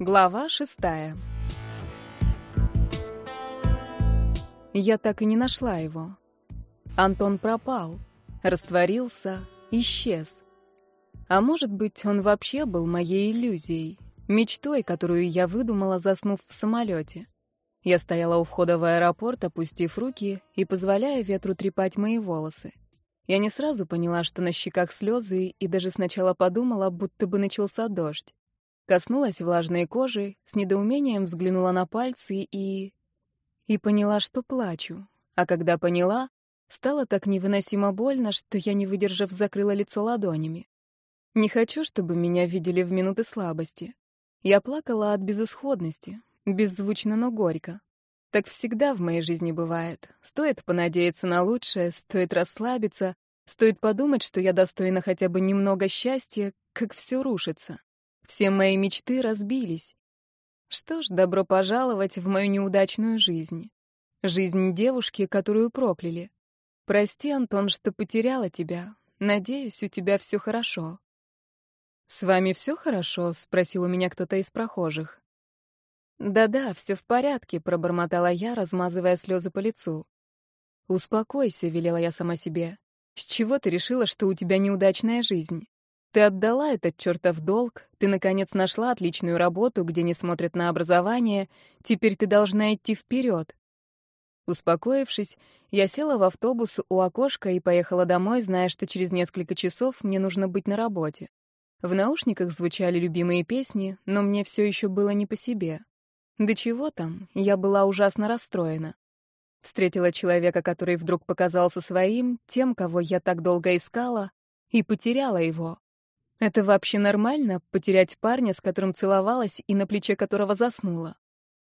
Глава шестая. Я так и не нашла его. Антон пропал, растворился, исчез. А может быть, он вообще был моей иллюзией, мечтой, которую я выдумала, заснув в самолете. Я стояла у входа в аэропорт, опустив руки и позволяя ветру трепать мои волосы. Я не сразу поняла, что на щеках слезы, и даже сначала подумала, будто бы начался дождь. Коснулась влажной кожи, с недоумением взглянула на пальцы и... И поняла, что плачу. А когда поняла, стало так невыносимо больно, что я, не выдержав, закрыла лицо ладонями. Не хочу, чтобы меня видели в минуты слабости. Я плакала от безысходности, беззвучно, но горько. Так всегда в моей жизни бывает. Стоит понадеяться на лучшее, стоит расслабиться, стоит подумать, что я достойна хотя бы немного счастья, как все рушится. Все мои мечты разбились. Что ж, добро пожаловать в мою неудачную жизнь. Жизнь девушки, которую прокляли. Прости, Антон, что потеряла тебя. Надеюсь, у тебя все хорошо. «С вами все хорошо?» — спросил у меня кто-то из прохожих. «Да-да, все в порядке», — пробормотала я, размазывая слезы по лицу. «Успокойся», — велела я сама себе. «С чего ты решила, что у тебя неудачная жизнь? Ты отдала этот чертов долг, ты, наконец, нашла отличную работу, где не смотрят на образование, теперь ты должна идти вперед». Успокоившись, я села в автобус у окошка и поехала домой, зная, что через несколько часов мне нужно быть на работе. В наушниках звучали любимые песни, но мне все еще было не по себе. Да чего там, я была ужасно расстроена. Встретила человека, который вдруг показался своим, тем, кого я так долго искала, и потеряла его. Это вообще нормально — потерять парня, с которым целовалась и на плече которого заснула?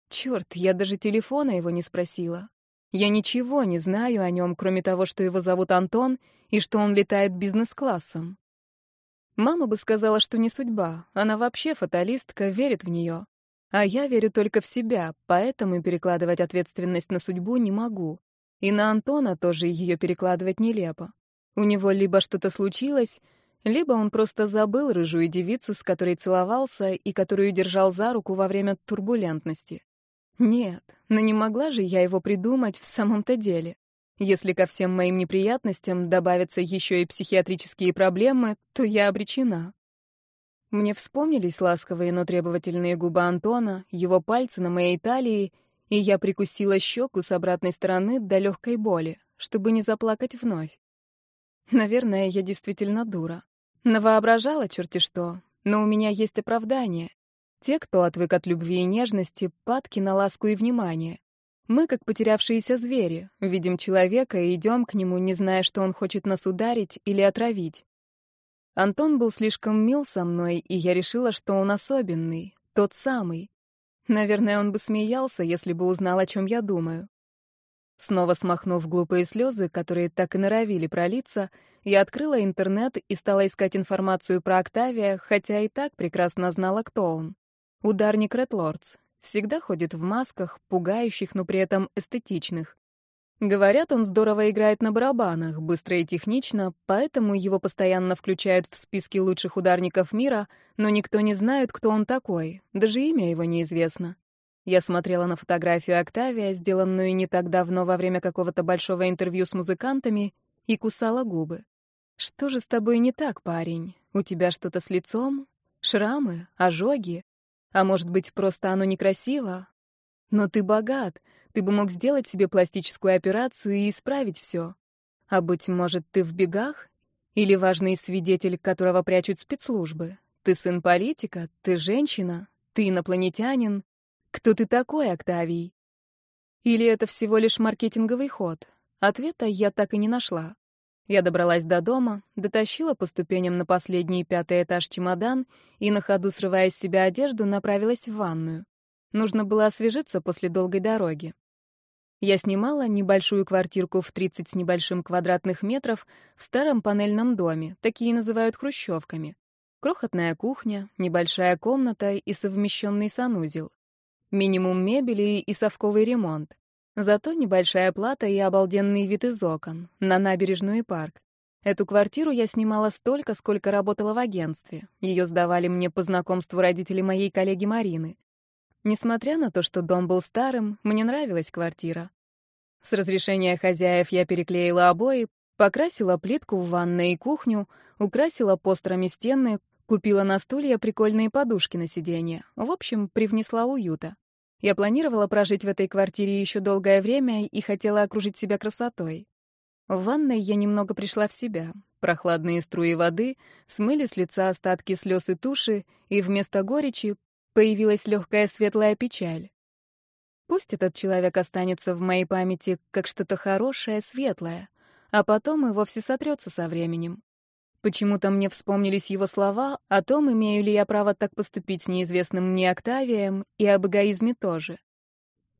Черт, я даже телефона его не спросила. Я ничего не знаю о нем, кроме того, что его зовут Антон и что он летает бизнес-классом. Мама бы сказала, что не судьба, она вообще фаталистка, верит в нее. А я верю только в себя, поэтому перекладывать ответственность на судьбу не могу. И на Антона тоже ее перекладывать нелепо. У него либо что-то случилось, либо он просто забыл рыжую девицу, с которой целовался и которую держал за руку во время турбулентности. Нет, но не могла же я его придумать в самом-то деле. Если ко всем моим неприятностям добавятся еще и психиатрические проблемы, то я обречена. Мне вспомнились ласковые, но требовательные губы Антона, его пальцы на моей талии, и я прикусила щеку с обратной стороны до легкой боли, чтобы не заплакать вновь. Наверное, я действительно дура. Навоображала черти что, но у меня есть оправдание. Те, кто отвык от любви и нежности, падки на ласку и внимание. Мы, как потерявшиеся звери, видим человека и идем к нему, не зная, что он хочет нас ударить или отравить. Антон был слишком мил со мной, и я решила, что он особенный, тот самый. Наверное, он бы смеялся, если бы узнал, о чем я думаю. Снова смахнув глупые слезы, которые так и норовили пролиться, я открыла интернет и стала искать информацию про Октавия, хотя и так прекрасно знала, кто он. Ударник Ред Лордс. Всегда ходит в масках, пугающих, но при этом эстетичных. Говорят, он здорово играет на барабанах, быстро и технично, поэтому его постоянно включают в списки лучших ударников мира, но никто не знает, кто он такой, даже имя его неизвестно. Я смотрела на фотографию Октавия, сделанную не так давно во время какого-то большого интервью с музыкантами, и кусала губы. «Что же с тобой не так, парень? У тебя что-то с лицом? Шрамы? Ожоги? А может быть, просто оно некрасиво? Но ты богат, ты бы мог сделать себе пластическую операцию и исправить все. А быть может, ты в бегах? Или важный свидетель, которого прячут спецслужбы? Ты сын политика? Ты женщина? Ты инопланетянин? Кто ты такой, Октавий? Или это всего лишь маркетинговый ход? Ответа я так и не нашла. Я добралась до дома, дотащила по ступеням на последний пятый этаж чемодан и, на ходу срывая с себя одежду, направилась в ванную. Нужно было освежиться после долгой дороги. Я снимала небольшую квартирку в 30 с небольшим квадратных метров в старом панельном доме, такие называют хрущевками. Крохотная кухня, небольшая комната и совмещенный санузел. Минимум мебели и совковый ремонт. Зато небольшая плата и обалденный вид из окон, на набережную и парк. Эту квартиру я снимала столько, сколько работала в агентстве. Ее сдавали мне по знакомству родители моей коллеги Марины. Несмотря на то, что дом был старым, мне нравилась квартира. С разрешения хозяев я переклеила обои, покрасила плитку в ванной и кухню, украсила постерами стены, купила на стулья прикольные подушки на сиденье. В общем, привнесла уюта. Я планировала прожить в этой квартире еще долгое время и хотела окружить себя красотой. В ванной я немного пришла в себя. Прохладные струи воды смыли с лица остатки слез и туши, и вместо горечи появилась легкая светлая печаль. Пусть этот человек останется в моей памяти как что-то хорошее, светлое, а потом и вовсе сотрется со временем. Почему-то мне вспомнились его слова о том, имею ли я право так поступить с неизвестным мне Октавием, и об эгоизме тоже.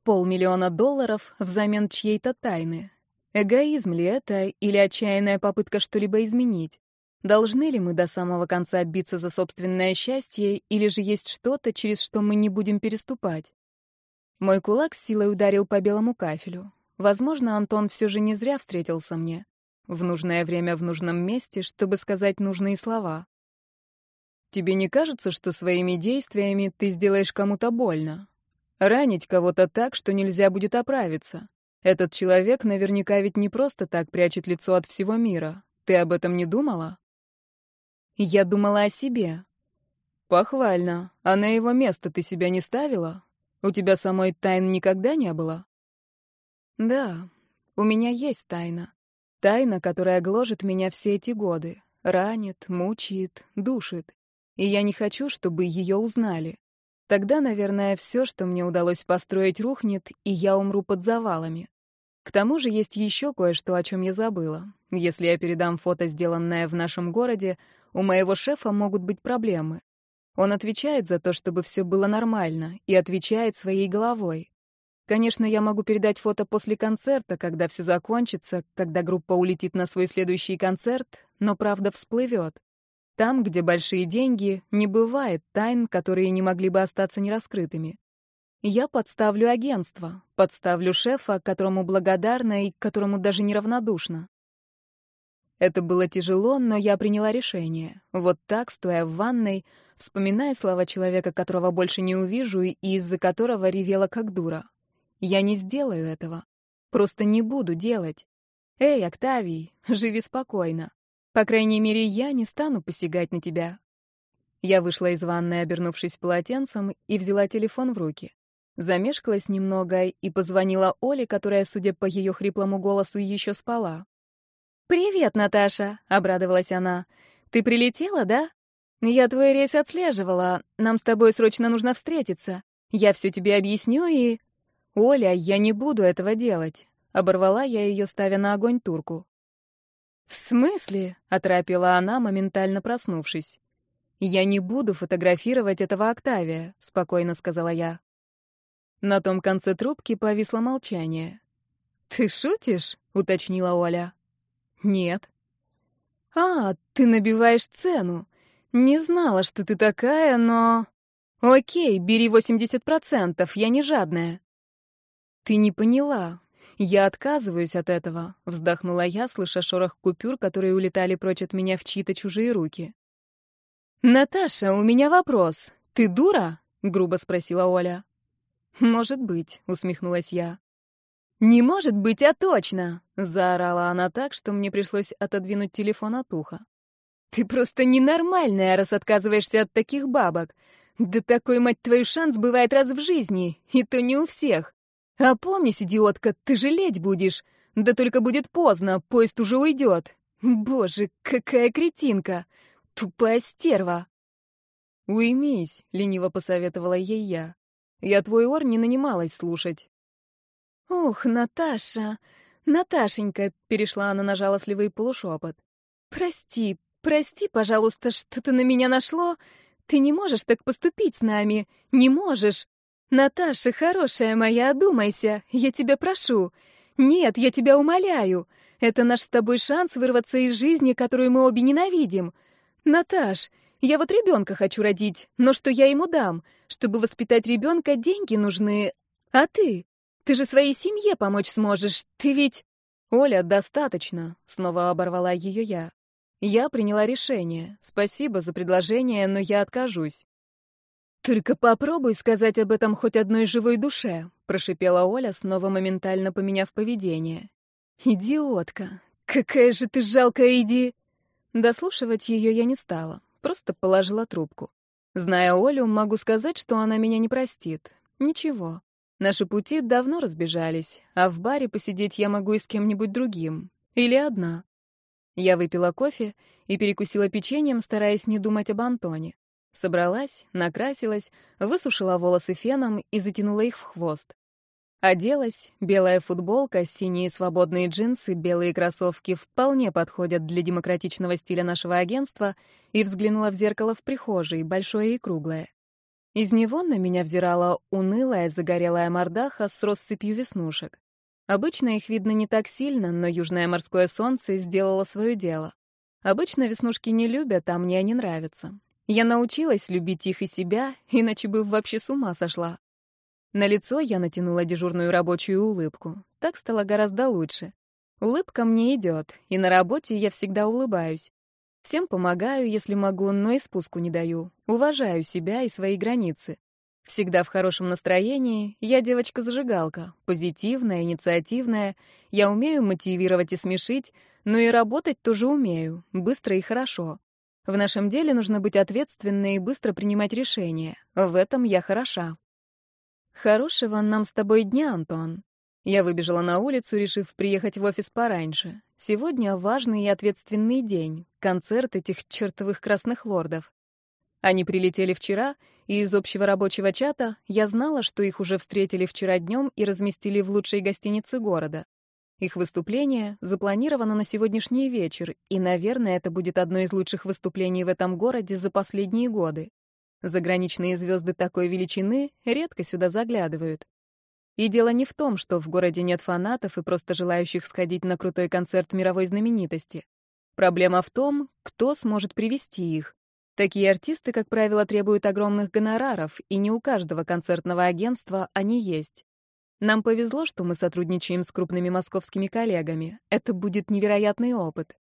Полмиллиона долларов взамен чьей-то тайны. Эгоизм ли это или отчаянная попытка что-либо изменить? Должны ли мы до самого конца биться за собственное счастье, или же есть что-то, через что мы не будем переступать? Мой кулак с силой ударил по белому кафелю. Возможно, Антон все же не зря встретился мне. В нужное время в нужном месте, чтобы сказать нужные слова. Тебе не кажется, что своими действиями ты сделаешь кому-то больно? Ранить кого-то так, что нельзя будет оправиться? Этот человек наверняка ведь не просто так прячет лицо от всего мира. Ты об этом не думала? Я думала о себе. Похвально. А на его место ты себя не ставила? У тебя самой тайн никогда не было? Да, у меня есть тайна. Тайна, которая гложет меня все эти годы. Ранит, мучает, душит. И я не хочу, чтобы ее узнали. Тогда, наверное, все, что мне удалось построить, рухнет, и я умру под завалами. К тому же есть еще кое-что, о чем я забыла. Если я передам фото, сделанное в нашем городе, у моего шефа могут быть проблемы. Он отвечает за то, чтобы все было нормально, и отвечает своей головой. Конечно, я могу передать фото после концерта, когда все закончится, когда группа улетит на свой следующий концерт, но правда всплывет. Там, где большие деньги, не бывает тайн, которые не могли бы остаться нераскрытыми. Я подставлю агентство, подставлю шефа, которому благодарна и которому даже неравнодушна. Это было тяжело, но я приняла решение. Вот так, стоя в ванной, вспоминая слова человека, которого больше не увижу и из-за которого ревела как дура. Я не сделаю этого. Просто не буду делать. Эй, Октавий, живи спокойно. По крайней мере, я не стану посягать на тебя. Я вышла из ванной, обернувшись полотенцем, и взяла телефон в руки. Замешкалась немного и позвонила Оле, которая, судя по ее хриплому голосу, еще спала. «Привет, Наташа!» — обрадовалась она. «Ты прилетела, да? Я твой рейс отслеживала. Нам с тобой срочно нужно встретиться. Я все тебе объясню и...» «Оля, я не буду этого делать», — оборвала я ее, ставя на огонь турку. «В смысле?» — оторопила она, моментально проснувшись. «Я не буду фотографировать этого Октавия», — спокойно сказала я. На том конце трубки повисло молчание. «Ты шутишь?» — уточнила Оля. «Нет». «А, ты набиваешь цену. Не знала, что ты такая, но...» «Окей, бери 80%, я не жадная». «Ты не поняла. «Я отказываюсь от этого», — вздохнула я, слыша шорох купюр, которые улетали прочь от меня в чьи-то чужие руки. «Наташа, у меня вопрос. Ты дура?» — грубо спросила Оля. «Может быть», — усмехнулась я. «Не может быть, а точно!» — заорала она так, что мне пришлось отодвинуть телефон от уха. «Ты просто ненормальная, раз отказываешься от таких бабок. Да такой, мать твою, шанс бывает раз в жизни, и то не у всех. «Опомнись, идиотка, ты жалеть будешь. Да только будет поздно, поезд уже уйдет. Боже, какая кретинка! Тупая стерва!» «Уймись», — лениво посоветовала ей я. «Я твой ор не нанималась слушать». «Ох, Наташа, Наташенька», — перешла она на жалостливый полушепот. «Прости, прости, пожалуйста, что ты на меня нашло. Ты не можешь так поступить с нами, не можешь. «Наташа, хорошая моя, одумайся, я тебя прошу. Нет, я тебя умоляю. Это наш с тобой шанс вырваться из жизни, которую мы обе ненавидим. Наташ, я вот ребенка хочу родить, но что я ему дам? Чтобы воспитать ребенка, деньги нужны. А ты? Ты же своей семье помочь сможешь, ты ведь...» «Оля, достаточно», — снова оборвала ее я. Я приняла решение. Спасибо за предложение, но я откажусь. «Только попробуй сказать об этом хоть одной живой душе», — прошипела Оля, снова моментально поменяв поведение. «Идиотка! Какая же ты жалкая иди...» Дослушивать ее я не стала, просто положила трубку. Зная Олю, могу сказать, что она меня не простит. Ничего. Наши пути давно разбежались, а в баре посидеть я могу и с кем-нибудь другим. Или одна. Я выпила кофе и перекусила печеньем, стараясь не думать об Антоне. Собралась, накрасилась, высушила волосы феном и затянула их в хвост. Оделась, белая футболка, синие свободные джинсы, белые кроссовки вполне подходят для демократичного стиля нашего агентства, и взглянула в зеркало в прихожей, большое и круглое. Из него на меня взирала унылая загорелая мордаха с россыпью веснушек. Обычно их видно не так сильно, но южное морское солнце сделало свое дело. Обычно веснушки не любят, а мне они нравятся. Я научилась любить их и себя, иначе бы вообще с ума сошла. На лицо я натянула дежурную рабочую улыбку. Так стало гораздо лучше. Улыбка мне идет, и на работе я всегда улыбаюсь. Всем помогаю, если могу, но и спуску не даю. Уважаю себя и свои границы. Всегда в хорошем настроении, я девочка-зажигалка, позитивная, инициативная, я умею мотивировать и смешить, но и работать тоже умею, быстро и хорошо. В нашем деле нужно быть ответственной и быстро принимать решения. В этом я хороша. Хорошего нам с тобой дня, Антон. Я выбежала на улицу, решив приехать в офис пораньше. Сегодня важный и ответственный день. Концерт этих чертовых красных лордов. Они прилетели вчера, и из общего рабочего чата я знала, что их уже встретили вчера днем и разместили в лучшей гостинице города. Их выступление запланировано на сегодняшний вечер, и, наверное, это будет одно из лучших выступлений в этом городе за последние годы. Заграничные звезды такой величины редко сюда заглядывают. И дело не в том, что в городе нет фанатов и просто желающих сходить на крутой концерт мировой знаменитости. Проблема в том, кто сможет привести их. Такие артисты, как правило, требуют огромных гонораров, и не у каждого концертного агентства они есть. Нам повезло, что мы сотрудничаем с крупными московскими коллегами. Это будет невероятный опыт.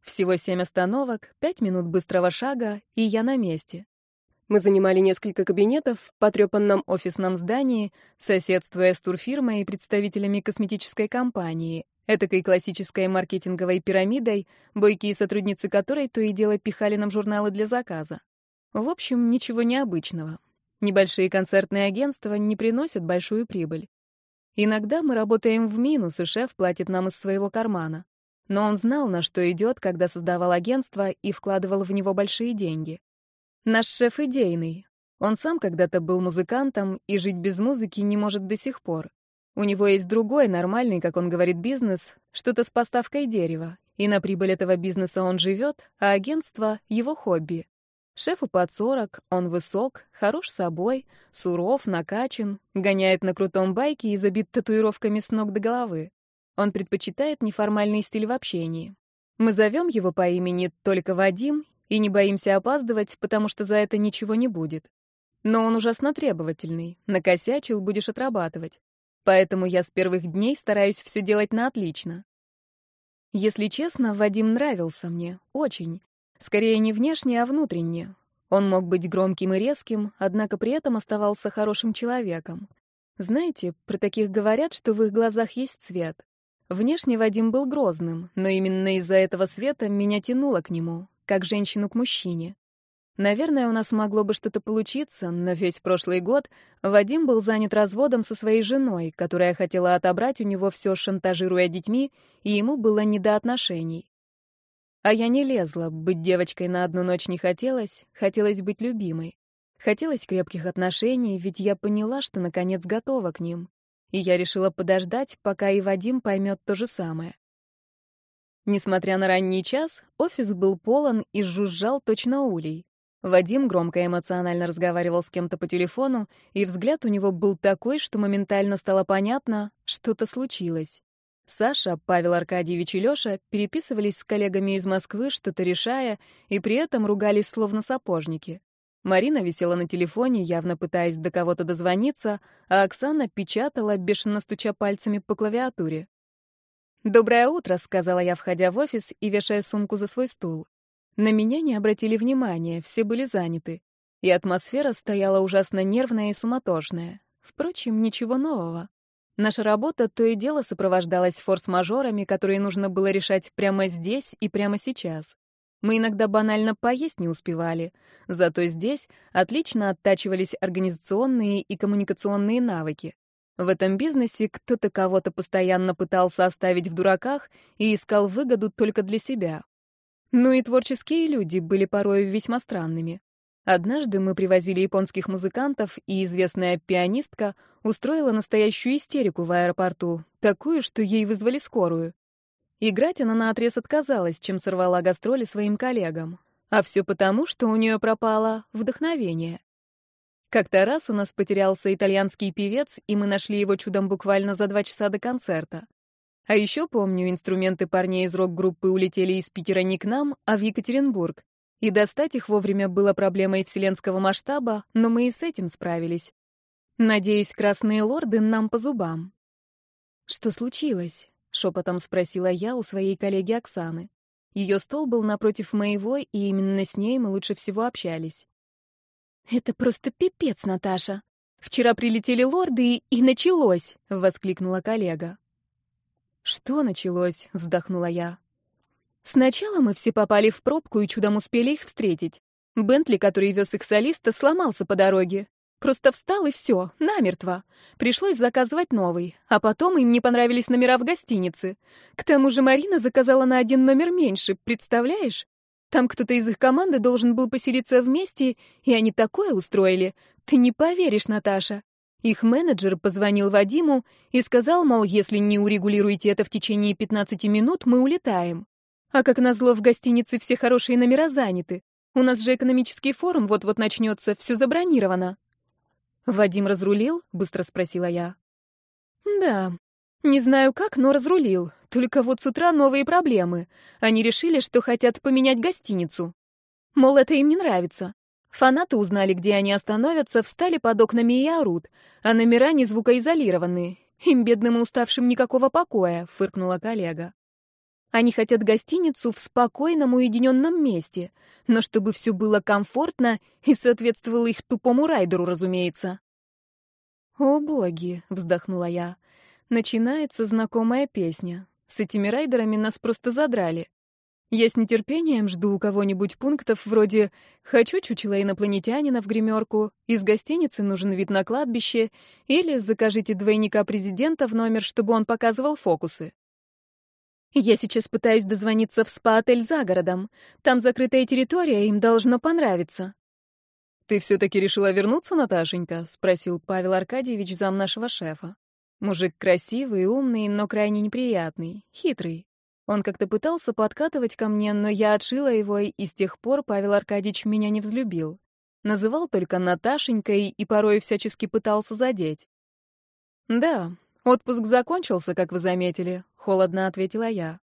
Всего семь остановок, пять минут быстрого шага, и я на месте. Мы занимали несколько кабинетов в потрепанном офисном здании, соседствуя с турфирмой и представителями косметической компании, этакой классической маркетинговой пирамидой, бойкие сотрудницы которой то и дело пихали нам журналы для заказа. В общем, ничего необычного. Небольшие концертные агентства не приносят большую прибыль. Иногда мы работаем в минус, и шеф платит нам из своего кармана. Но он знал, на что идет, когда создавал агентство и вкладывал в него большие деньги. Наш шеф идейный. Он сам когда-то был музыкантом и жить без музыки не может до сих пор. У него есть другой, нормальный, как он говорит, бизнес, что-то с поставкой дерева. И на прибыль этого бизнеса он живет, а агентство — его хобби. Шефу под сорок, он высок, хорош собой, суров, накачан, гоняет на крутом байке и забит татуировками с ног до головы. Он предпочитает неформальный стиль в общении. Мы зовем его по имени только Вадим и не боимся опаздывать, потому что за это ничего не будет. Но он ужасно требовательный, накосячил, будешь отрабатывать. Поэтому я с первых дней стараюсь все делать на отлично. Если честно, Вадим нравился мне, очень. Скорее не внешне, а внутренне. Он мог быть громким и резким, однако при этом оставался хорошим человеком. Знаете, про таких говорят, что в их глазах есть цвет. Внешне Вадим был грозным, но именно из-за этого света меня тянуло к нему, как женщину к мужчине. Наверное, у нас могло бы что-то получиться, но весь прошлый год Вадим был занят разводом со своей женой, которая хотела отобрать у него все, шантажируя детьми, и ему было не до отношений. А я не лезла, быть девочкой на одну ночь не хотелось, хотелось быть любимой. Хотелось крепких отношений, ведь я поняла, что наконец готова к ним. И я решила подождать, пока и Вадим поймет то же самое. Несмотря на ранний час, офис был полон и жужжал точно улей. Вадим громко эмоционально разговаривал с кем-то по телефону, и взгляд у него был такой, что моментально стало понятно, что-то случилось. Саша, Павел Аркадьевич и Лёша переписывались с коллегами из Москвы, что-то решая, и при этом ругались словно сапожники. Марина висела на телефоне, явно пытаясь до кого-то дозвониться, а Оксана печатала, бешено стуча пальцами по клавиатуре. «Доброе утро», — сказала я, входя в офис и вешая сумку за свой стул. На меня не обратили внимания, все были заняты. И атмосфера стояла ужасно нервная и суматошная. Впрочем, ничего нового. Наша работа то и дело сопровождалась форс-мажорами, которые нужно было решать прямо здесь и прямо сейчас. Мы иногда банально поесть не успевали, зато здесь отлично оттачивались организационные и коммуникационные навыки. В этом бизнесе кто-то кого-то постоянно пытался оставить в дураках и искал выгоду только для себя. Ну и творческие люди были порой весьма странными. Однажды мы привозили японских музыкантов, и известная пианистка устроила настоящую истерику в аэропорту, такую, что ей вызвали скорую. Играть она наотрез отказалась, чем сорвала гастроли своим коллегам. А все потому, что у нее пропало вдохновение. Как-то раз у нас потерялся итальянский певец, и мы нашли его чудом буквально за два часа до концерта. А еще помню, инструменты парней из рок-группы улетели из Питера не к нам, а в Екатеринбург. И достать их вовремя было проблемой вселенского масштаба, но мы и с этим справились. Надеюсь, красные лорды нам по зубам. Что случилось? шепотом спросила я у своей коллеги Оксаны. Ее стол был напротив моего, и именно с ней мы лучше всего общались. «Это просто пипец, Наташа. Вчера прилетели лорды, и, и началось!» — воскликнула коллега. «Что началось?» — вздохнула я. «Сначала мы все попали в пробку и чудом успели их встретить. Бентли, который вез их солиста, сломался по дороге. Просто встал и все, намертво. Пришлось заказывать новый, а потом им не понравились номера в гостинице. К тому же Марина заказала на один номер меньше, представляешь? Там кто-то из их команды должен был поселиться вместе, и они такое устроили. Ты не поверишь, Наташа. Их менеджер позвонил Вадиму и сказал, мол, если не урегулируете это в течение 15 минут, мы улетаем. А как назло, в гостинице все хорошие номера заняты. У нас же экономический форум вот-вот начнется, все забронировано. Вадим разрулил? быстро спросила я. Да. Не знаю как, но разрулил. Только вот с утра новые проблемы. Они решили, что хотят поменять гостиницу. Мол, это им не нравится. Фанаты узнали, где они остановятся, встали под окнами и орут, а номера не звукоизолированы. Им, бедным и уставшим, никакого покоя, фыркнула коллега. Они хотят гостиницу в спокойном, уединенном месте, но чтобы все было комфортно и соответствовало их тупому райдеру, разумеется. «О, боги!» — вздохнула я. Начинается знакомая песня. С этими райдерами нас просто задрали. Я с нетерпением жду у кого-нибудь пунктов вроде «хочу чучела инопланетянина в гримерку», «из гостиницы нужен вид на кладбище» или «закажите двойника президента в номер, чтобы он показывал фокусы». Я сейчас пытаюсь дозвониться в спа-отель за городом. Там закрытая территория, им должно понравиться. «Ты все-таки решила вернуться, Наташенька?» — спросил Павел Аркадьевич, зам нашего шефа. Мужик красивый, умный, но крайне неприятный, хитрый. Он как-то пытался подкатывать ко мне, но я отшила его, и с тех пор Павел Аркадьевич меня не взлюбил. Называл только Наташенькой и порой всячески пытался задеть. «Да, отпуск закончился, как вы заметили», — холодно ответила я.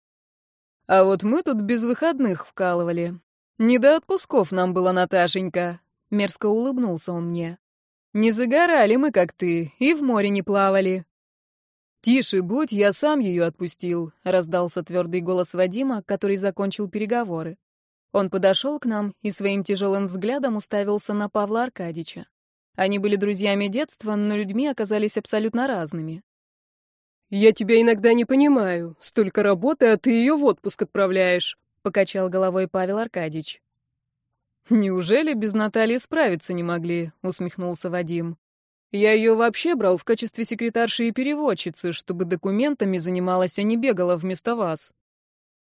«А вот мы тут без выходных вкалывали. Не до отпусков нам было, Наташенька», — мерзко улыбнулся он мне. «Не загорали мы, как ты, и в море не плавали». «Тише будь, я сам ее отпустил», — раздался твердый голос Вадима, который закончил переговоры. Он подошел к нам и своим тяжелым взглядом уставился на Павла Аркадьевича. Они были друзьями детства, но людьми оказались абсолютно разными. «Я тебя иногда не понимаю. Столько работы, а ты ее в отпуск отправляешь», — покачал головой Павел Аркадьевич. «Неужели без Натальи справиться не могли?» — усмехнулся Вадим. Я ее вообще брал в качестве секретарши и переводчицы, чтобы документами занималась, а не бегала вместо вас.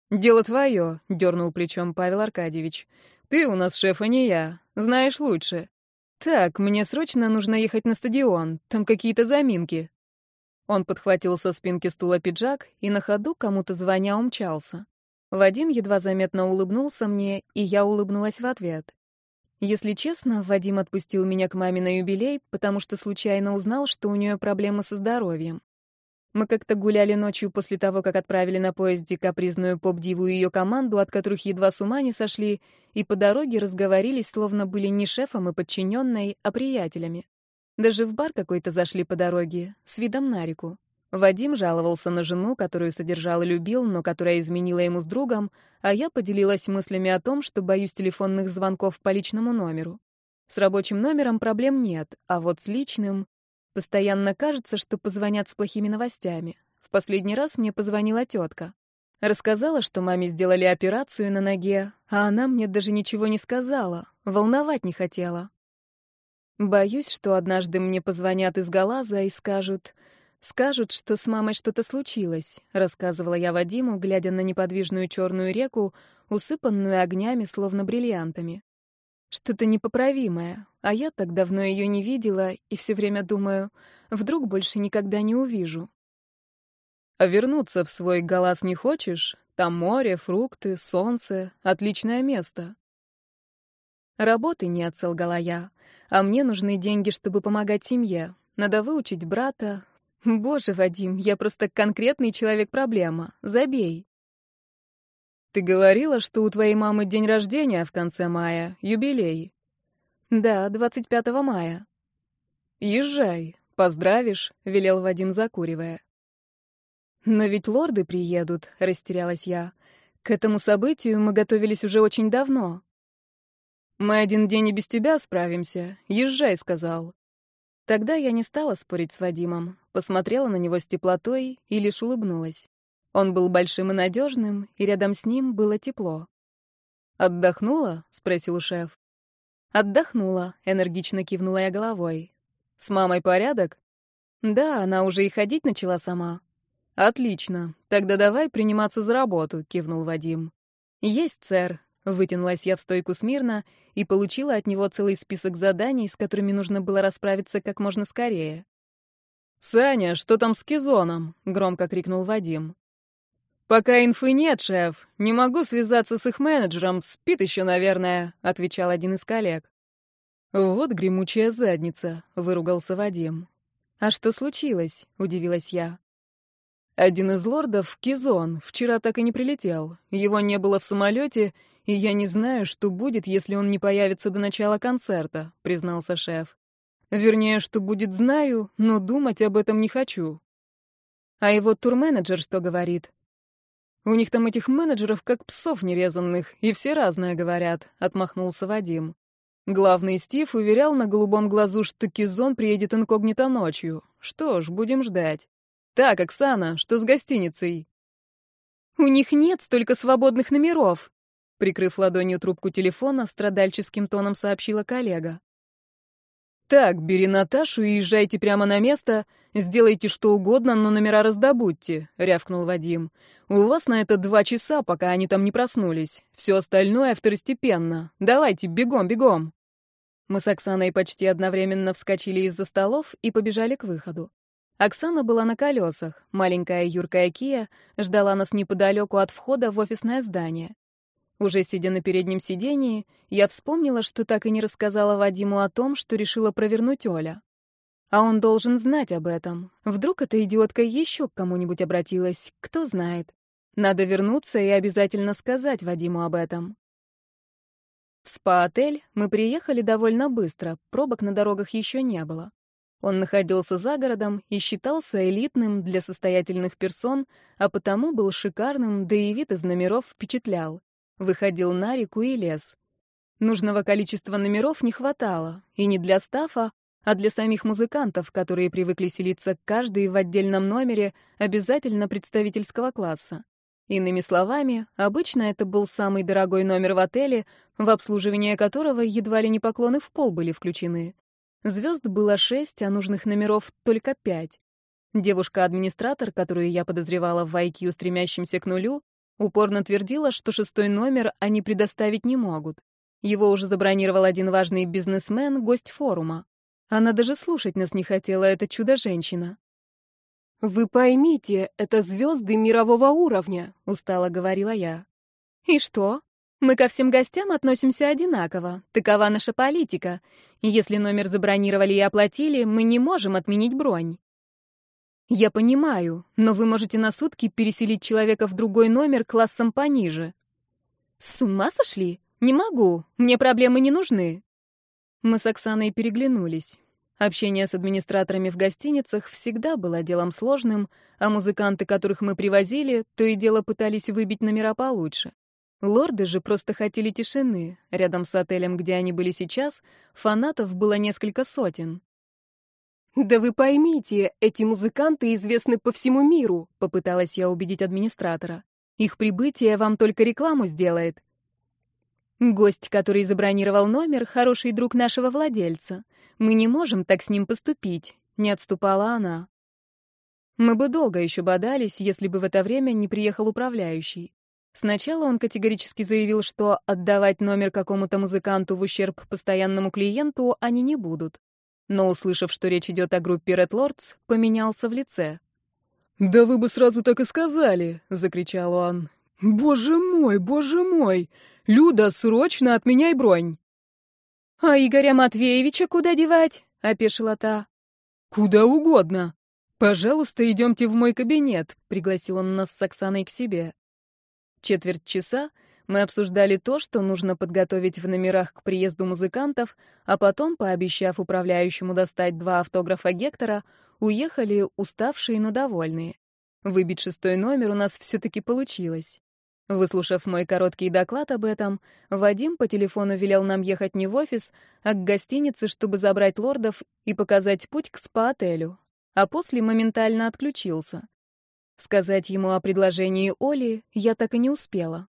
«Дело твое», — дернул плечом Павел Аркадьевич. «Ты у нас шеф, а не я. Знаешь лучше. Так, мне срочно нужно ехать на стадион. Там какие-то заминки». Он подхватил со спинки стула пиджак и на ходу кому-то звоня умчался. Вадим едва заметно улыбнулся мне, и я улыбнулась в ответ. Если честно, Вадим отпустил меня к маме на юбилей, потому что случайно узнал, что у нее проблемы со здоровьем. Мы как-то гуляли ночью после того, как отправили на поезде капризную поп-диву и ее команду, от которых едва с ума не сошли, и по дороге разговорились, словно были не шефом и подчиненной, а приятелями. Даже в бар какой-то зашли по дороге, с видом на реку. Вадим жаловался на жену, которую содержал и любил, но которая изменила ему с другом, а я поделилась мыслями о том, что боюсь телефонных звонков по личному номеру. С рабочим номером проблем нет, а вот с личным... Постоянно кажется, что позвонят с плохими новостями. В последний раз мне позвонила тетка. Рассказала, что маме сделали операцию на ноге, а она мне даже ничего не сказала, волновать не хотела. Боюсь, что однажды мне позвонят из Галаза и скажут... Скажут, что с мамой что-то случилось, рассказывала я Вадиму, глядя на неподвижную черную реку, усыпанную огнями, словно бриллиантами. Что-то непоправимое, а я так давно ее не видела и все время думаю, вдруг больше никогда не увижу. А вернуться в свой Галас не хочешь? Там море, фрукты, солнце, отличное место. Работы нет, солгала я, а мне нужны деньги, чтобы помогать семье. Надо выучить брата, Боже, Вадим, я просто конкретный человек-проблема. Забей. Ты говорила, что у твоей мамы день рождения в конце мая, юбилей. Да, 25 мая. Езжай, поздравишь, велел Вадим, закуривая. Но ведь лорды приедут, растерялась я. К этому событию мы готовились уже очень давно. Мы один день и без тебя справимся. Езжай, сказал. Тогда я не стала спорить с Вадимом, посмотрела на него с теплотой и лишь улыбнулась. Он был большим и надежным, и рядом с ним было тепло. «Отдохнула?» — спросил шеф. «Отдохнула», — энергично кивнула я головой. «С мамой порядок?» «Да, она уже и ходить начала сама». «Отлично. Тогда давай приниматься за работу», — кивнул Вадим. «Есть, сэр», Вытянулась я в стойку смирно и получила от него целый список заданий, с которыми нужно было расправиться как можно скорее. «Саня, что там с Кизоном?» — громко крикнул Вадим. «Пока инфы нет, шеф. Не могу связаться с их менеджером. Спит еще, наверное», — отвечал один из коллег. «Вот гремучая задница», — выругался Вадим. «А что случилось?» — удивилась я. Один из лордов, Кизон, вчера так и не прилетел. Его не было в самолете, и я не знаю, что будет, если он не появится до начала концерта», — признался шеф. «Вернее, что будет, знаю, но думать об этом не хочу». «А его турменеджер что говорит?» «У них там этих менеджеров как псов нерезанных, и все разное говорят», — отмахнулся Вадим. Главный Стив уверял на голубом глазу, что Кизон приедет инкогнито ночью. Что ж, будем ждать. Так, Оксана, что с гостиницей? У них нет столько свободных номеров, Прикрыв ладонью трубку телефона, страдальческим тоном сообщила коллега. «Так, бери Наташу и езжайте прямо на место. Сделайте что угодно, но номера раздобудьте», — рявкнул Вадим. «У вас на это два часа, пока они там не проснулись. Все остальное второстепенно. Давайте, бегом, бегом». Мы с Оксаной почти одновременно вскочили из-за столов и побежали к выходу. Оксана была на колесах. Маленькая юркая Кия ждала нас неподалеку от входа в офисное здание. Уже сидя на переднем сидении, я вспомнила, что так и не рассказала Вадиму о том, что решила провернуть Оля. А он должен знать об этом. Вдруг эта идиотка еще к кому-нибудь обратилась, кто знает. Надо вернуться и обязательно сказать Вадиму об этом. В спа-отель мы приехали довольно быстро, пробок на дорогах еще не было. Он находился за городом и считался элитным для состоятельных персон, а потому был шикарным, да и вид из номеров впечатлял выходил на реку и лес. Нужного количества номеров не хватало, и не для стафа, а для самих музыкантов, которые привыкли селиться каждый в отдельном номере, обязательно представительского класса. Иными словами, обычно это был самый дорогой номер в отеле, в обслуживание которого едва ли не поклоны в пол были включены. Звезд было шесть, а нужных номеров только пять. Девушка-администратор, которую я подозревала в IQ, стремящемся к нулю, Упорно твердила, что шестой номер они предоставить не могут. Его уже забронировал один важный бизнесмен, гость форума. Она даже слушать нас не хотела, эта чудо-женщина. «Вы поймите, это звезды мирового уровня», — устало говорила я. «И что? Мы ко всем гостям относимся одинаково. Такова наша политика. Если номер забронировали и оплатили, мы не можем отменить бронь. Я понимаю, но вы можете на сутки переселить человека в другой номер классом пониже. С ума сошли? Не могу. Мне проблемы не нужны. Мы с Оксаной переглянулись. Общение с администраторами в гостиницах всегда было делом сложным, а музыканты, которых мы привозили, то и дело пытались выбить номера получше. Лорды же просто хотели тишины. Рядом с отелем, где они были сейчас, фанатов было несколько сотен. «Да вы поймите, эти музыканты известны по всему миру», — попыталась я убедить администратора. «Их прибытие вам только рекламу сделает». Гость, который забронировал номер, хороший друг нашего владельца. Мы не можем так с ним поступить, не отступала она. Мы бы долго еще бодались, если бы в это время не приехал управляющий. Сначала он категорически заявил, что отдавать номер какому-то музыканту в ущерб постоянному клиенту они не будут. Но, услышав, что речь идет о группе Red Lords, поменялся в лице. «Да вы бы сразу так и сказали!» — закричал он. «Боже мой, боже мой! Люда, срочно отменяй бронь!» «А Игоря Матвеевича куда девать?» — опешила та. «Куда угодно. Пожалуйста, идемте в мой кабинет», — пригласил он нас с Оксаной к себе. Четверть часа мы обсуждали то, что нужно подготовить в номерах к приезду музыкантов, а потом, пообещав управляющему достать два автографа Гектора, уехали уставшие, но довольные. Выбить шестой номер у нас все-таки получилось. Выслушав мой короткий доклад об этом, Вадим по телефону велел нам ехать не в офис, а к гостинице, чтобы забрать лордов и показать путь к спа-отелю. А после моментально отключился. Сказать ему о предложении Оли я так и не успела.